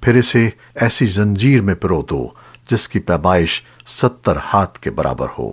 پھر اسے ایسی زنجیر میں پرو دو جس کی پیمائش ستر ہاتھ کے برابر ہو۔